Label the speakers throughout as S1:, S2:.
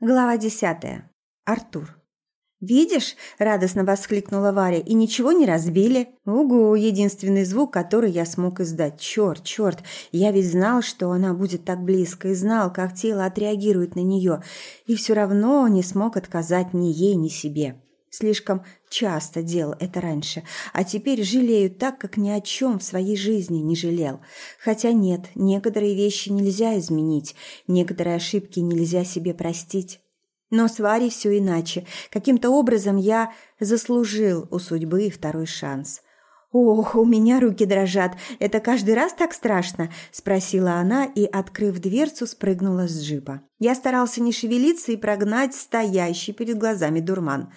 S1: Глава десятая. Артур. «Видишь?» – радостно воскликнула Варя. «И ничего не разбили?» «Угу!» – единственный звук, который я смог издать. «Черт, черт! Я ведь знал, что она будет так близко, и знал, как тело отреагирует на нее, и все равно не смог отказать ни ей, ни себе». Слишком часто делал это раньше, а теперь жалею так, как ни о чем в своей жизни не жалел. Хотя нет, некоторые вещи нельзя изменить, некоторые ошибки нельзя себе простить. Но с Варей все иначе. Каким-то образом я заслужил у судьбы второй шанс. «Ох, у меня руки дрожат. Это каждый раз так страшно?» – спросила она и, открыв дверцу, спрыгнула с джипа. Я старался не шевелиться и прогнать стоящий перед глазами дурман.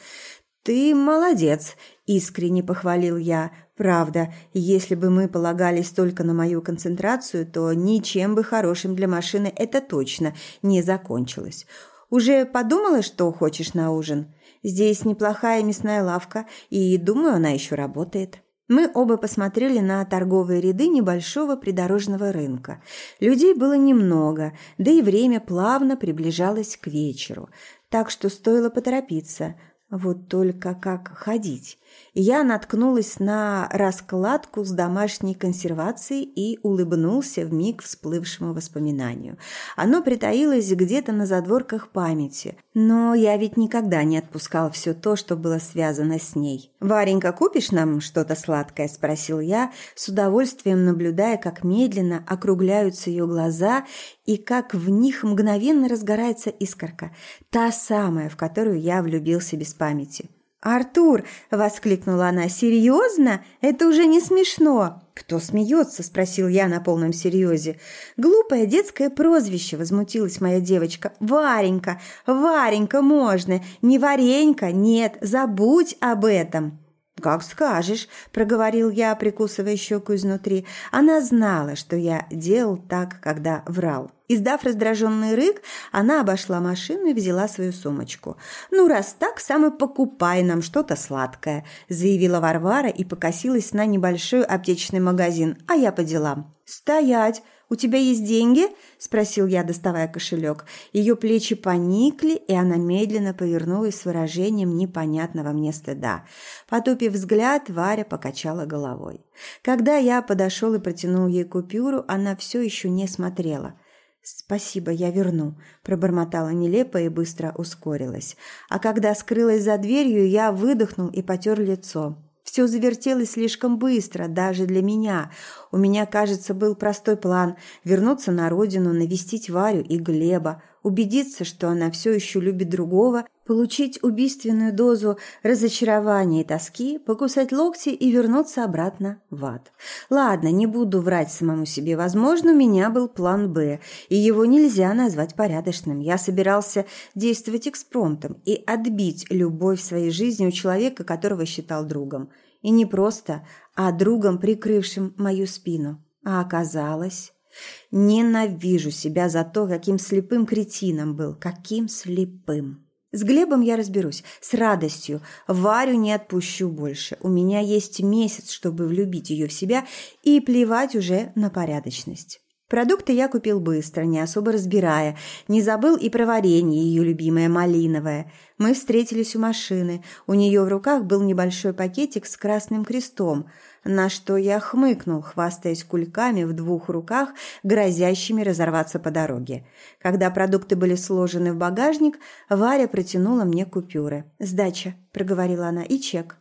S1: «Ты молодец», – искренне похвалил я. «Правда, если бы мы полагались только на мою концентрацию, то ничем бы хорошим для машины это точно не закончилось. Уже подумала, что хочешь на ужин? Здесь неплохая мясная лавка, и, думаю, она еще работает». Мы оба посмотрели на торговые ряды небольшого придорожного рынка. Людей было немного, да и время плавно приближалось к вечеру, так что стоило поторопиться – вот только как ходить? Я наткнулась на раскладку с домашней консервацией и улыбнулся в миг всплывшему воспоминанию. Оно притаилось где-то на задворках памяти, но я ведь никогда не отпускал все то, что было связано с ней. «Варенька, купишь нам что-то сладкое?» – спросил я, с удовольствием наблюдая, как медленно округляются ее глаза и как в них мгновенно разгорается искорка, та самая, в которую я влюбился без памяти. «Артур!» – воскликнула она. «Серьезно? Это уже не смешно!» «Кто смеется?» – спросил я на полном серьезе. «Глупое детское прозвище!» – возмутилась моя девочка. «Варенька! Варенька можно! Не Варенька! Нет! Забудь об этом!» «Как скажешь», – проговорил я, прикусывая щеку изнутри. Она знала, что я делал так, когда врал. Издав раздраженный рык, она обошла машину и взяла свою сумочку. «Ну, раз так, сам и покупай нам что-то сладкое», – заявила Варвара и покосилась на небольшой аптечный магазин, а я по делам. «Стоять! «У тебя есть деньги?» – спросил я, доставая кошелек. Ее плечи поникли, и она медленно повернулась с выражением непонятного мне стыда. Потупив взгляд, Варя покачала головой. Когда я подошел и протянул ей купюру, она все еще не смотрела. «Спасибо, я верну», – пробормотала нелепо и быстро ускорилась. А когда скрылась за дверью, я выдохнул и потер лицо. Все завертелось слишком быстро, даже для меня. У меня, кажется, был простой план – вернуться на родину, навестить Варю и Глеба, убедиться, что она все еще любит другого, получить убийственную дозу разочарования и тоски, покусать локти и вернуться обратно в ад. Ладно, не буду врать самому себе. Возможно, у меня был план «Б», и его нельзя назвать порядочным. Я собирался действовать экспромтом и отбить любовь своей жизни у человека, которого считал другом. И не просто, а другом, прикрывшим мою спину. А оказалось... Ненавижу себя за то, каким слепым кретином был, каким слепым. С Глебом я разберусь, с радостью. Варю не отпущу больше. У меня есть месяц, чтобы влюбить ее в себя и плевать уже на порядочность. Продукты я купил быстро, не особо разбирая. Не забыл и про варенье, ее любимое малиновое. Мы встретились у машины. У нее в руках был небольшой пакетик с красным крестом – на что я хмыкнул, хвастаясь кульками в двух руках, грозящими разорваться по дороге. Когда продукты были сложены в багажник, Варя протянула мне купюры. «Сдача», – проговорила она, – «и чек».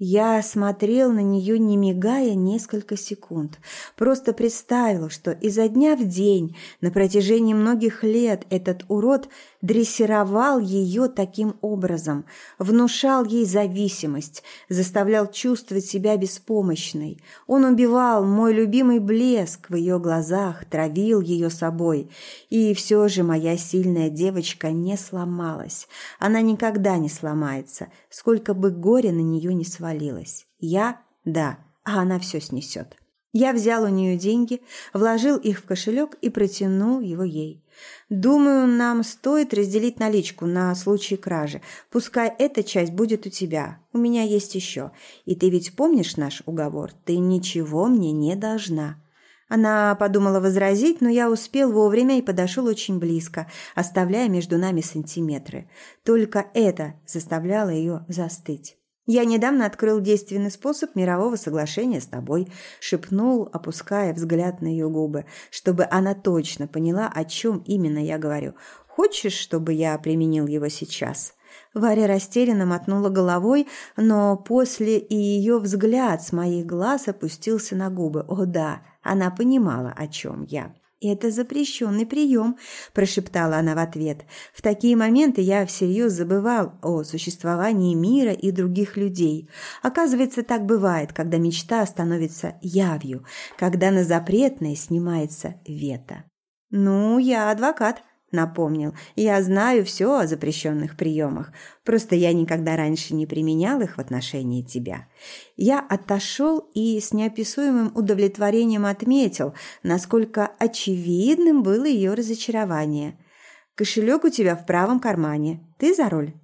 S1: Я смотрел на нее, не мигая, несколько секунд. Просто представил, что изо дня в день, на протяжении многих лет, этот урод дрессировал ее таким образом, внушал ей зависимость, заставлял чувствовать себя беспомощной. Он убивал мой любимый блеск в ее глазах, травил ее собой. И все же моя сильная девочка не сломалась. Она никогда не сломается, сколько бы горя на нее не свалилось. Я – да, а она все снесет. Я взял у нее деньги, вложил их в кошелек и протянул его ей. Думаю, нам стоит разделить наличку на случай кражи. Пускай эта часть будет у тебя. У меня есть еще. И ты ведь помнишь наш уговор? Ты ничего мне не должна. Она подумала возразить, но я успел вовремя и подошел очень близко, оставляя между нами сантиметры. Только это заставляло ее застыть. «Я недавно открыл действенный способ мирового соглашения с тобой», – шепнул, опуская взгляд на ее губы, чтобы она точно поняла, о чем именно я говорю. «Хочешь, чтобы я применил его сейчас?» Варя растерянно мотнула головой, но после и ее взгляд с моих глаз опустился на губы. О да, она понимала, о чем я. «Это запрещенный прием», – прошептала она в ответ. «В такие моменты я всерьез забывал о существовании мира и других людей. Оказывается, так бывает, когда мечта становится явью, когда на запретное снимается вето». «Ну, я адвокат», Напомнил, я знаю все о запрещенных приемах, просто я никогда раньше не применял их в отношении тебя. Я отошел и с неописуемым удовлетворением отметил, насколько очевидным было ее разочарование. «Кошелек у тебя в правом кармане. Ты за руль?»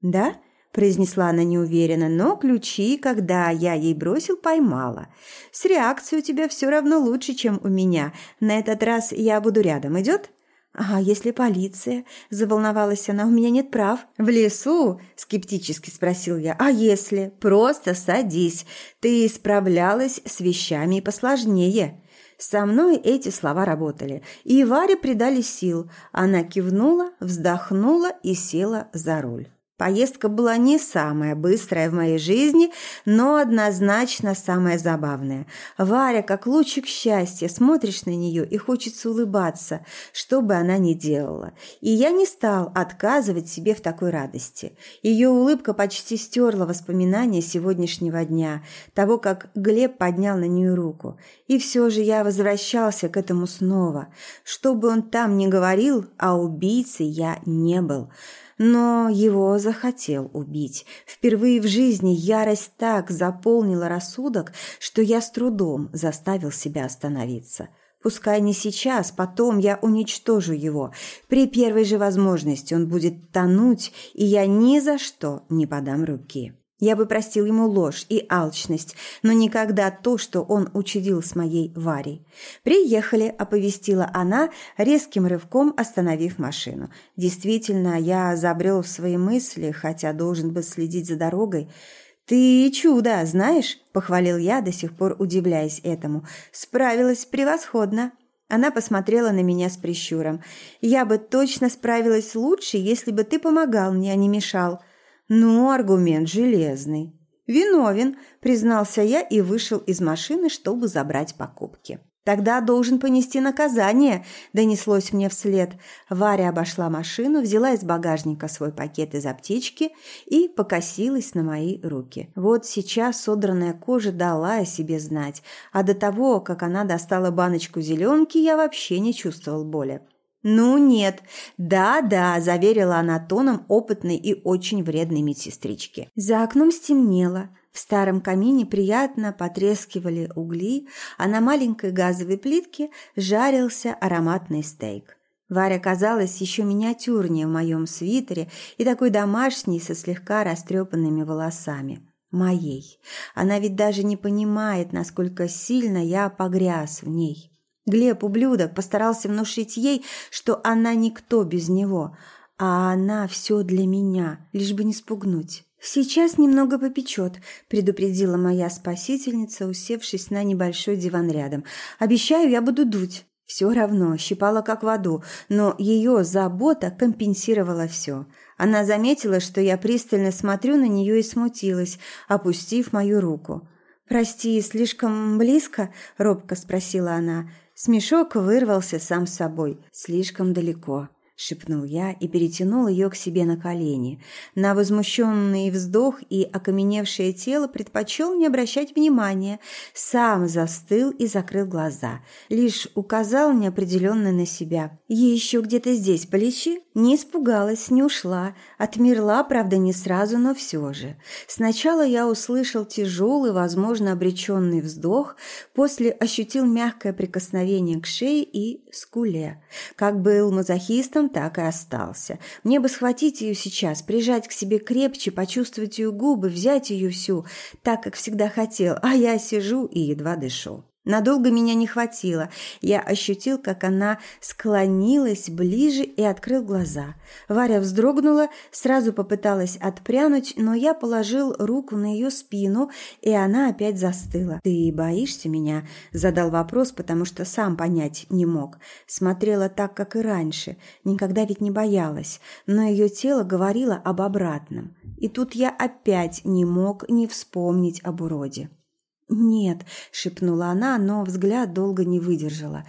S1: «Да?» – произнесла она неуверенно, но ключи, когда я ей бросил, поймала. «С реакцией у тебя все равно лучше, чем у меня. На этот раз я буду рядом. Идет?» «А если полиция?» – заволновалась она. «У меня нет прав». «В лесу?» – скептически спросил я. «А если?» «Просто садись. Ты справлялась с вещами посложнее». Со мной эти слова работали, и Варе придали сил. Она кивнула, вздохнула и села за руль. Поездка была не самая быстрая в моей жизни, но однозначно самая забавная. Варя, как лучик счастья, смотришь на нее и хочется улыбаться, что бы она ни делала. И я не стал отказывать себе в такой радости. Ее улыбка почти стерла воспоминания сегодняшнего дня, того, как Глеб поднял на нее руку. И все же я возвращался к этому снова. Что бы он там ни говорил, а убийцей я не был – но его захотел убить. Впервые в жизни ярость так заполнила рассудок, что я с трудом заставил себя остановиться. Пускай не сейчас, потом я уничтожу его. При первой же возможности он будет тонуть, и я ни за что не подам руки. Я бы простил ему ложь и алчность, но никогда то, что он учудил с моей Варей. «Приехали», – оповестила она, резким рывком остановив машину. Действительно, я забрел в свои мысли, хотя должен был следить за дорогой. «Ты чудо, знаешь?» – похвалил я, до сих пор удивляясь этому. «Справилась превосходно». Она посмотрела на меня с прищуром. «Я бы точно справилась лучше, если бы ты помогал мне, а не мешал». Ну, аргумент железный. Виновен, признался я и вышел из машины, чтобы забрать покупки. «Тогда должен понести наказание», – донеслось мне вслед. Варя обошла машину, взяла из багажника свой пакет из аптечки и покосилась на мои руки. Вот сейчас содранная кожа дала о себе знать, а до того, как она достала баночку зеленки, я вообще не чувствовал боли. «Ну нет, да-да», – заверила она тоном опытной и очень вредной медсестрички. За окном стемнело. В старом камине приятно потрескивали угли, а на маленькой газовой плитке жарился ароматный стейк. Варя казалась еще миниатюрнее в моем свитере и такой домашней со слегка растрепанными волосами. Моей. Она ведь даже не понимает, насколько сильно я погряз в ней. Глеб, ублюдок, постарался внушить ей, что она никто без него, а она все для меня, лишь бы не спугнуть. «Сейчас немного попечет», – предупредила моя спасительница, усевшись на небольшой диван рядом. «Обещаю, я буду дуть». Все равно, щипала как в аду, но ее забота компенсировала все. Она заметила, что я пристально смотрю на нее и смутилась, опустив мою руку. «Прости, слишком близко?» – робко спросила она. Смешок вырвался сам собой, слишком далеко шепнул я и перетянул ее к себе на колени. На возмущенный вздох и окаменевшее тело предпочел не обращать внимания, сам застыл и закрыл глаза, лишь указал неопределенно на себя. «Еще где-то здесь полечи?» Не испугалась, не ушла, отмерла, правда, не сразу, но все же. Сначала я услышал тяжелый, возможно, обреченный вздох, после ощутил мягкое прикосновение к шее и скуле. Как был мазохистом, так и остался. Мне бы схватить ее сейчас, прижать к себе крепче, почувствовать ее губы, взять ее всю, так, как всегда хотел, а я сижу и едва дышу. Надолго меня не хватило. Я ощутил, как она склонилась ближе и открыл глаза. Варя вздрогнула, сразу попыталась отпрянуть, но я положил руку на ее спину, и она опять застыла. «Ты боишься меня?» – задал вопрос, потому что сам понять не мог. Смотрела так, как и раньше. Никогда ведь не боялась, но ее тело говорило об обратном. И тут я опять не мог не вспомнить об уроде. «Нет», — шепнула она, но взгляд долго не выдержала.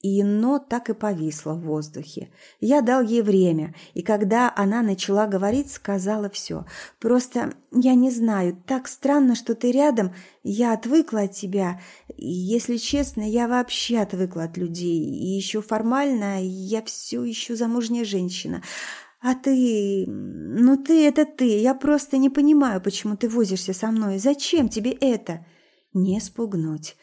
S1: И «но» так и повисло в воздухе. Я дал ей время, и когда она начала говорить, сказала все. «Просто я не знаю, так странно, что ты рядом, я отвыкла от тебя. И, если честно, я вообще отвыкла от людей, и еще формально я все еще замужняя женщина». «А ты... ну ты это ты. Я просто не понимаю, почему ты возишься со мной. Зачем тебе это?» Не спугнуть.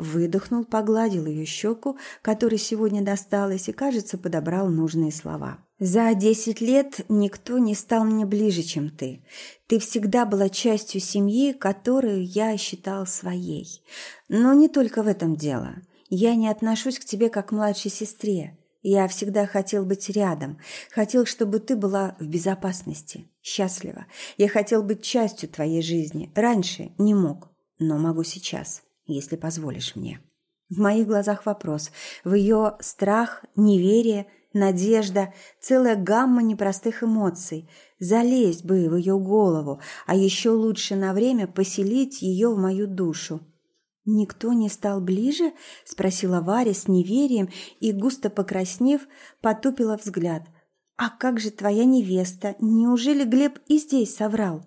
S1: Выдохнул, погладил ее щеку, которой сегодня досталось, и, кажется, подобрал нужные слова. «За десять лет никто не стал мне ближе, чем ты. Ты всегда была частью семьи, которую я считал своей. Но не только в этом дело. Я не отношусь к тебе как к младшей сестре. Я всегда хотел быть рядом, хотел, чтобы ты была в безопасности, счастлива. Я хотел быть частью твоей жизни. Раньше не мог но могу сейчас, если позволишь мне. В моих глазах вопрос, в ее страх, неверие, надежда, целая гамма непростых эмоций. Залезть бы в ее голову, а еще лучше на время поселить ее в мою душу. «Никто не стал ближе?» – спросила Варя с неверием и, густо покраснев, потупила взгляд. «А как же твоя невеста? Неужели Глеб и здесь соврал?»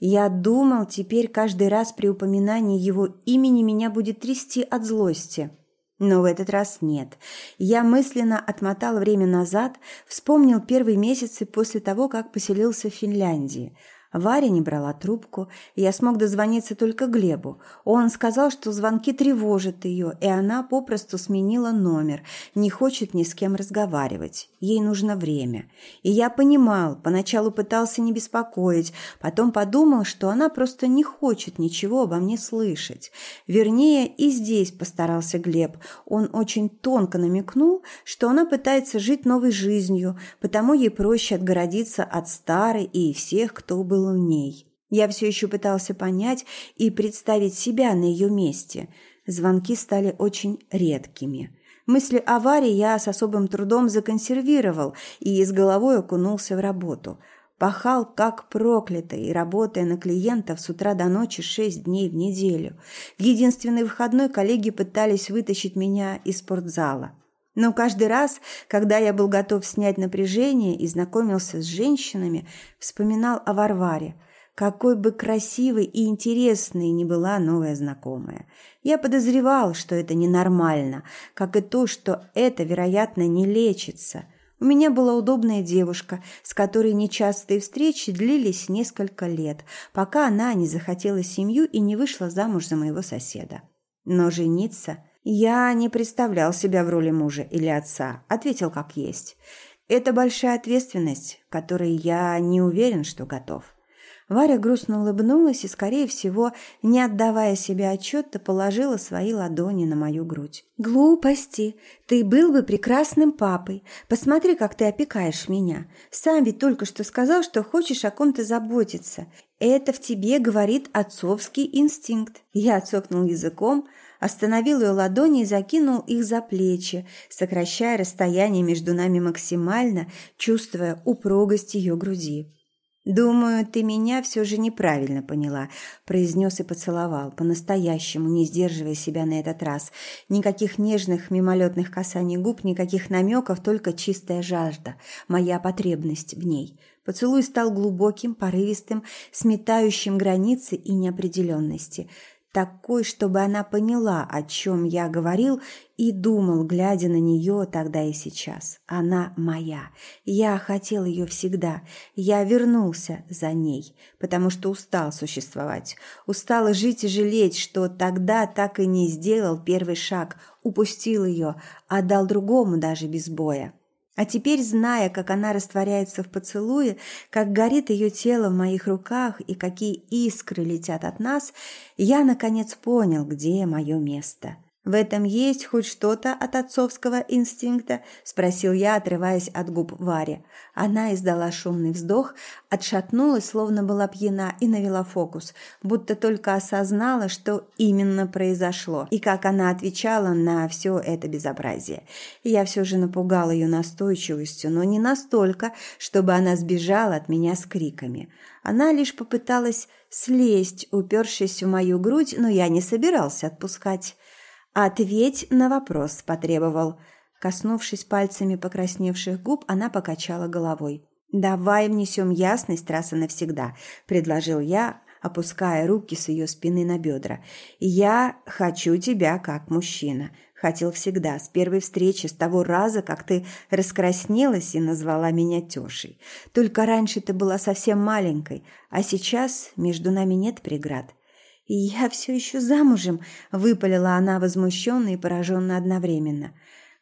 S1: Я думал, теперь каждый раз при упоминании его имени меня будет трясти от злости. Но в этот раз нет. Я мысленно отмотал время назад, вспомнил первые месяцы после того, как поселился в Финляндии – Варя не брала трубку, и я смог дозвониться только Глебу. Он сказал, что звонки тревожат ее, и она попросту сменила номер, не хочет ни с кем разговаривать. Ей нужно время. И я понимал, поначалу пытался не беспокоить, потом подумал, что она просто не хочет ничего обо мне слышать. Вернее, и здесь постарался Глеб. Он очень тонко намекнул, что она пытается жить новой жизнью, потому ей проще отгородиться от старой и всех, кто был был в ней. Я все еще пытался понять и представить себя на ее месте. Звонки стали очень редкими. Мысли о Варе я с особым трудом законсервировал и с головой окунулся в работу. Пахал как проклятый, работая на клиентов с утра до ночи шесть дней в неделю. В единственный выходной коллеги пытались вытащить меня из спортзала. Но каждый раз, когда я был готов снять напряжение и знакомился с женщинами, вспоминал о Варваре, какой бы красивой и интересной ни была новая знакомая. Я подозревал, что это ненормально, как и то, что это, вероятно, не лечится. У меня была удобная девушка, с которой нечастые встречи длились несколько лет, пока она не захотела семью и не вышла замуж за моего соседа. Но жениться «Я не представлял себя в роли мужа или отца», – ответил как есть. «Это большая ответственность, которой я не уверен, что готов». Варя грустно улыбнулась и, скорее всего, не отдавая себе отчета, положила свои ладони на мою грудь. «Глупости! Ты был бы прекрасным папой. Посмотри, как ты опекаешь меня. Сам ведь только что сказал, что хочешь о ком-то заботиться. Это в тебе говорит отцовский инстинкт». Я отсокнул языком, остановил ее ладони и закинул их за плечи, сокращая расстояние между нами максимально, чувствуя упругость ее груди. «Думаю, ты меня все же неправильно поняла», – произнес и поцеловал, по-настоящему, не сдерживая себя на этот раз. Никаких нежных мимолетных касаний губ, никаких намеков, только чистая жажда, моя потребность в ней. Поцелуй стал глубоким, порывистым, сметающим границы и неопределенности – такой, чтобы она поняла, о чем я говорил, и думал, глядя на нее тогда и сейчас. Она моя. Я хотел ее всегда. Я вернулся за ней, потому что устал существовать. Устал жить и жалеть, что тогда так и не сделал первый шаг, упустил ее, отдал другому даже без боя. А теперь, зная, как она растворяется в поцелуе, как горит ее тело в моих руках и какие искры летят от нас, я, наконец, понял, где мое место. В этом есть хоть что-то от отцовского инстинкта?» – спросил я, отрываясь от губ Варе. Она издала шумный вздох, отшатнулась, словно была пьяна, и навела фокус, будто только осознала, что именно произошло, и как она отвечала на все это безобразие. Я все же напугал ее настойчивостью, но не настолько, чтобы она сбежала от меня с криками. Она лишь попыталась слезть, упершись в мою грудь, но я не собирался отпускать. «Ответь на вопрос», – потребовал. Коснувшись пальцами покрасневших губ, она покачала головой. «Давай внесем ясность раз и навсегда», – предложил я, опуская руки с ее спины на бедра. «Я хочу тебя как мужчина. Хотел всегда, с первой встречи, с того раза, как ты раскраснелась и назвала меня Тёшей. Только раньше ты была совсем маленькой, а сейчас между нами нет преград. «И я все еще замужем», – выпалила она возмущенно и пораженно одновременно.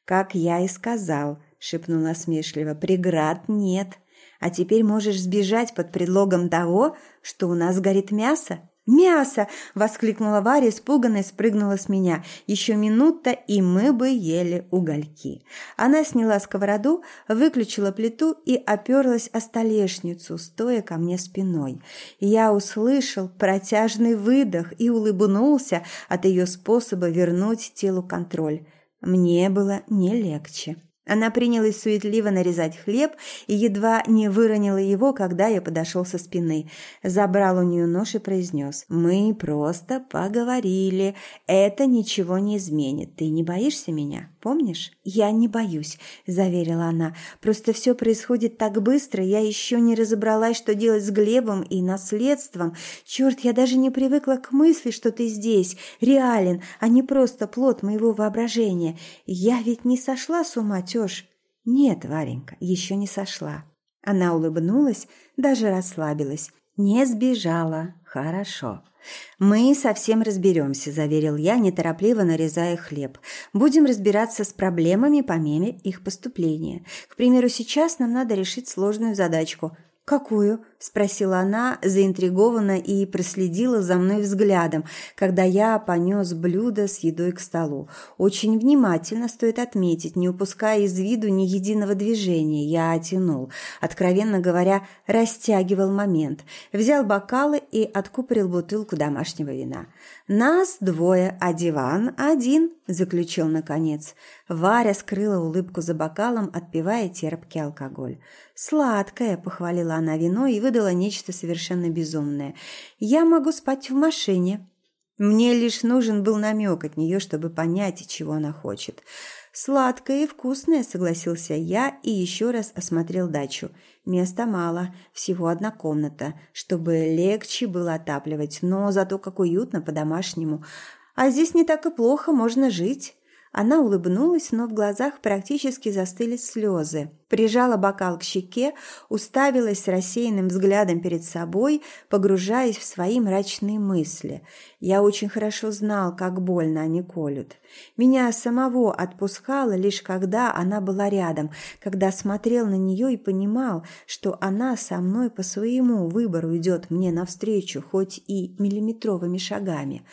S1: «Как я и сказал», – шепнула смешливо, – «преград нет. А теперь можешь сбежать под предлогом того, что у нас горит мясо». «Мясо!» – воскликнула Варя, испуганно спрыгнула с меня. «Еще минута, и мы бы ели угольки». Она сняла сковороду, выключила плиту и оперлась о столешницу, стоя ко мне спиной. Я услышал протяжный выдох и улыбнулся от ее способа вернуть телу контроль. Мне было не легче. Она принялась суетливо нарезать хлеб и едва не выронила его, когда я подошел со спины. Забрал у нее нож и произнес. «Мы просто поговорили. Это ничего не изменит. Ты не боишься меня, помнишь?» «Я не боюсь», – заверила она. «Просто все происходит так быстро. Я еще не разобралась, что делать с Глебом и наследством. Черт, я даже не привыкла к мысли, что ты здесь, реален, а не просто плод моего воображения. Я ведь не сошла с ума, тёж?» «Нет, Варенька, еще не сошла». Она улыбнулась, даже расслабилась. «Не сбежала. Хорошо». «Мы совсем разберемся», – заверил я, неторопливо нарезая хлеб. «Будем разбираться с проблемами по мере их поступления. К примеру, сейчас нам надо решить сложную задачку. «Какую?» – спросила она, заинтригованно и проследила за мной взглядом, когда я понес блюдо с едой к столу. Очень внимательно, стоит отметить, не упуская из виду ни единого движения, я оттянул. Откровенно говоря, растягивал момент. Взял бокалы и откупорил бутылку домашнего вина. «Нас двое, а диван один», – заключил наконец. Варя скрыла улыбку за бокалом, отпивая терпкий алкоголь. «Сладкое», – похвалила она вино и выдала нечто совершенно безумное. «Я могу спать в машине». Мне лишь нужен был намек от нее, чтобы понять, чего она хочет. «Сладкое и вкусное», – согласился я и еще раз осмотрел дачу. Места мало, всего одна комната, чтобы легче было отапливать, но зато как уютно по-домашнему. А здесь не так и плохо, можно жить. Она улыбнулась, но в глазах практически застыли слезы. Прижала бокал к щеке, уставилась рассеянным взглядом перед собой, погружаясь в свои мрачные мысли. Я очень хорошо знал, как больно они колют. Меня самого отпускало лишь когда она была рядом, когда смотрел на нее и понимал, что она со мной по своему выбору идет мне навстречу, хоть и миллиметровыми шагами.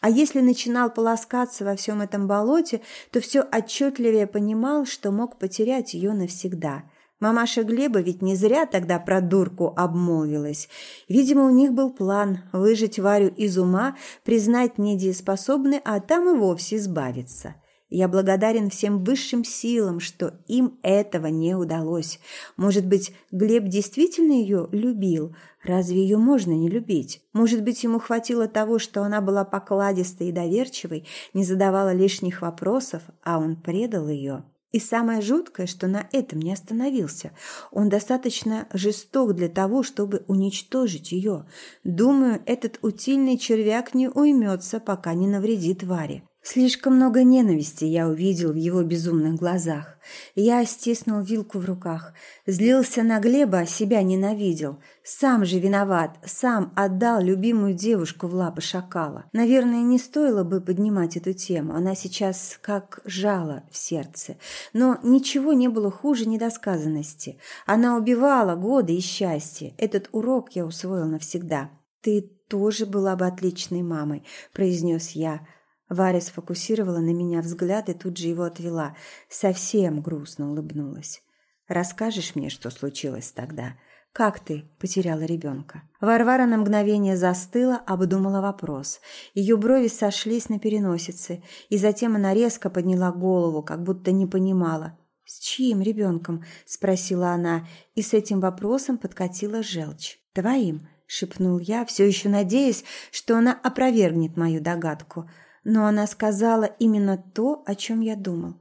S1: А если начинал полоскаться во всем этом болоте, то все отчетливее понимал, что мог потерять ее навсегда. Мамаша Глеба ведь не зря тогда про дурку обмолвилась. Видимо, у них был план выжить Варю из ума, признать недееспособной, а там и вовсе избавиться. Я благодарен всем высшим силам, что им этого не удалось. Может быть, Глеб действительно ее любил? Разве ее можно не любить? Может быть, ему хватило того, что она была покладистой и доверчивой, не задавала лишних вопросов, а он предал ее? И самое жуткое, что на этом не остановился. Он достаточно жесток для того, чтобы уничтожить ее. Думаю, этот утильный червяк не уймется, пока не навредит Варе. Слишком много ненависти я увидел в его безумных глазах. Я стиснул вилку в руках. Злился на Глеба, а себя ненавидел. Сам же виноват, сам отдал любимую девушку в лапы шакала. Наверное, не стоило бы поднимать эту тему. Она сейчас как жало в сердце. Но ничего не было хуже недосказанности. Она убивала годы и счастье. Этот урок я усвоил навсегда. «Ты тоже была бы отличной мамой», – произнес я. Варя сфокусировала на меня взгляд и тут же его отвела. Совсем грустно улыбнулась. «Расскажешь мне, что случилось тогда? Как ты потеряла ребенка?» Варвара на мгновение застыла, обдумала вопрос. Ее брови сошлись на переносице, и затем она резко подняла голову, как будто не понимала. «С чьим ребенком?» – спросила она, и с этим вопросом подкатила желчь. «Твоим?» – шепнул я, все еще надеясь, что она опровергнет мою догадку – но она сказала именно то, о чем я думал.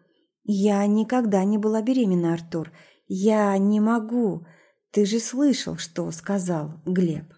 S1: «Я никогда не была беременна, Артур. Я не могу. Ты же слышал, что сказал Глеб».